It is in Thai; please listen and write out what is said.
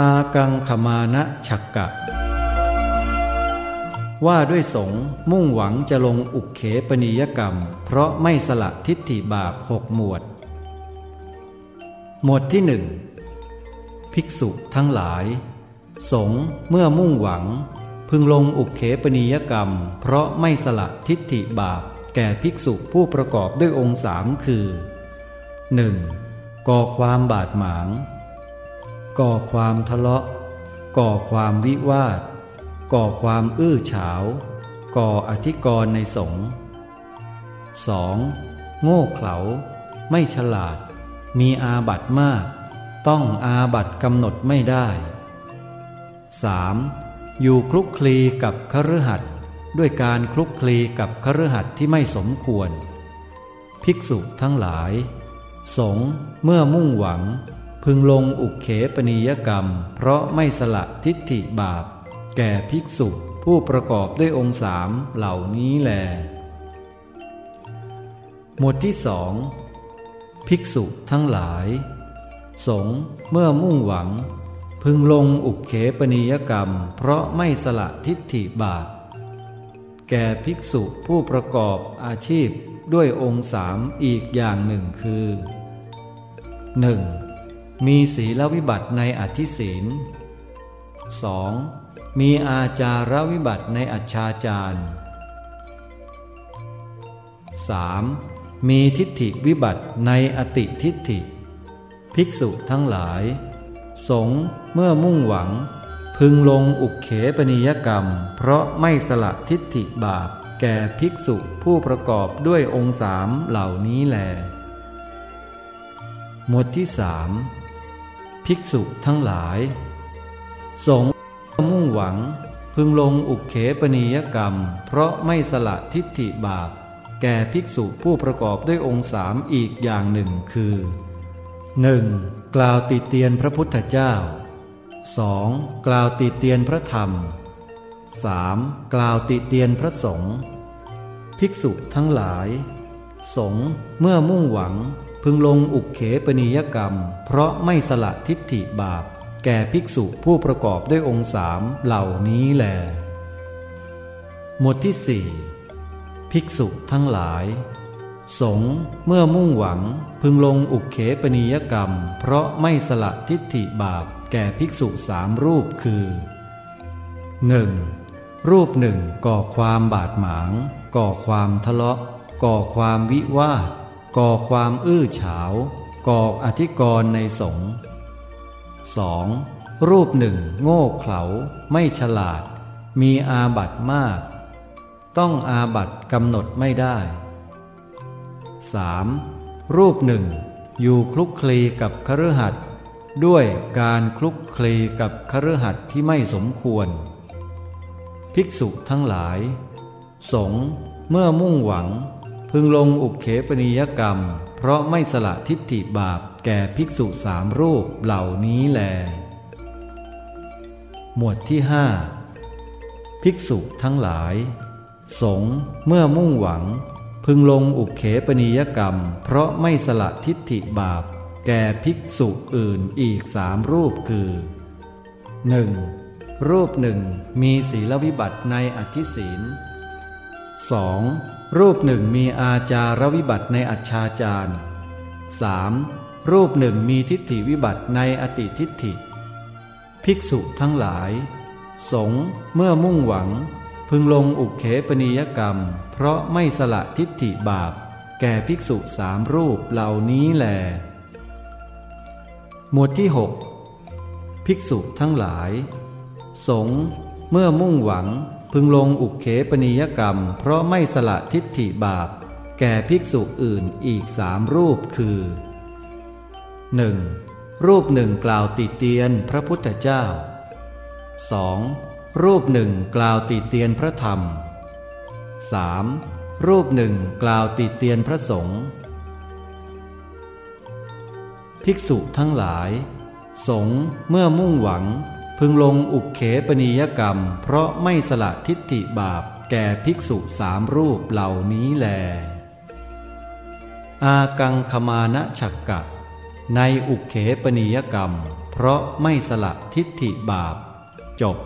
อากังขมานะฉักกะ ว่าด้วยสงมุ่งหวังจะลงอุกเขปนิยกรรม เพราะไม่สละทิฏฐิบาปหกหมวด หมวดที่หนึ่งภิกษุทั้งหลาย สงเมื่อมุ่งหวัง พึงลงอุกเขปนิยกรรม เพราะไม่สละทิฏฐิบาป แก่ภิกษุผู้ประกอบด้วยองค์สามคือ 1. ก่อความบาดหมาง ก่อความทะเลาะ ก่อความวิวาท ก่อความอื้อฉาว ก่ออธิกรณ์ในสงฆ์ 2. โง่เขลา ไม่ฉลาด มีอาบัตมาก ต้องอาบัตกำหนดไม่ได้ 3. อยู่คลุกคลีกับคฤหัสถ์ด้วยการคลุกคลีกับคฤหัสถ์ที่ไม่สมควร ภิกษุทั้งหลาย สงฆ์เมื่อมุ่งหวัง พึงลงอุกเขปนิยกรรม เพราะไม่สละทิฏฐิบาป แก่ภิกษุผู้ประกอบด้วยองค์สามเหล่านี้แล หมวดที่สองภิกษุทั้งหลาย สงเมื่อมุ่งหวัง พึงลงอุกเขปนิยกรรม เพราะไม่สละทิฏฐิบาป แก่ภิกษุผู้ประกอบอาชีพด้วยองค์สามอีกอย่างหนึ่งคือ 1. มีศีลวิบัติในอธิศีล 2. มีอาจารวิบัติในอัจฉาจาร 3. มีทิฏฐิวิบัติในอติทิฏฐิ ภิกษุทั้งหลาย สงฆ์เมื่อมุ่งหวัง พึงลงอุกเขปนิยกรรม เพราะไม่สละทิฏฐิบาปแก่ภิกษุผู้ประกอบด้วยองค์สามเหล่านี้แล หมวดที่สาม ภิกษุทั้งหลาย สงมุ่งหวังพึงลงอุกเขปนิยกรรม เพราะไม่สละทิฏฐิบาป แก่ภิกษุผู้ประกอบด้วยองค์สามอีกอย่างหนึ่งคือ 1. กล่าวติเตียนพระพุทธเจ้า 2. กล่าวติเตียนพระธรรม 3. กล่าวติเตียนพระสงฆ์ภิกษุทั้งหลาย สงเมื่อมุ่งหวัง พึงลงอุกเขปนิยกรรม เพราะไม่สละทิฏฐิบาป แก่ภิกษุผู้ประกอบด้วยองค์สามเหล่านี้แลหมวดที่สี่ภิกษุทั้งหลาย สงเมื่อมุ่งหวังพึงลงอุกเขปนิยกรรม เพราะไม่สละทิฏฐิบาป แก่ภิกษุสามรูปคือ 1. รูปหนึ่งก่อความบาดหมาง ก่อความทะเลาะ ก่อความวิวาท ก่อความอื้อฉาวก่ออธิกรณ์ในสงฆ์ 2. รูปหนึ่งโง่เขลาไม่ฉลาด มีอาบัตมาก ต้องอาบัตกำหนดไม่ได้ 3. รูปหนึ่ง อยู่คลุกคลีกับคฤหัสถ์ด้วยการคลุกคลีกับคฤหัสถ์ที่ไม่สมควร ภิกษุทั้งหลาย สงฆ์เมื่อมุ่งหวัง พึงลงอุกเขปนิยกรรม เพราะไม่สละทิฏฐิบาปแก่ภิกษุสามรูปเหล่านี้แล หมวดที่ห้าภิกษุทั้งหลาย สงเมื่อมุ่งหวัง พึงลงอุกเขปนิยกรรม เพราะไม่สละทิฏฐิบาป แก่ภิกษุอื่นอีกสามรูปคือ 1. รูปหนึ่งมีศีลวิบัติในอธิศีล 2. รูปหนึ่งมีอาจารวิบัติในอัจฉาจาร 3. รูปหนึ่งมีทิฏฐิวิบัติในอติทิฏฐิ ภิกษุทั้งหลาย สงเมื่อมุ่งหวัง พึงลงอุกเขปนิยกรรม เพราะไม่สละทิฏฐิบาป แก่ภิกษุสามรูปเหล่านี้แลหมวดที่หกภิกษุทั้งหลาย สงเมื่อมุ่งหวัง พึงลงอุกเขปนิยกรรม เพราะไม่สละทิฏฐิบาป แก่ภิกษุอื่นอีกสามรูปคือ 1. รูปหนึ่งกล่าวติเตียนพระพุทธเจ้า 2. รูปหนึ่งกล่าวติเตียนพระธรรม 3. รูปหนึ่งกล่าวติเตียนพระสงฆ์ภิกษุทั้งหลาย สงเมื่อมุ่งหวัง พึงลงอุกเขปนิยกรรม เพราะไม่สละทิฏฐิบาปแก่ภิกษุสามรูปเหล่านี้แล อากังขมานะฉักกะ ในอุกเขปนิยกรรม เพเพราะไม่สละทิฏฐิบาป จบ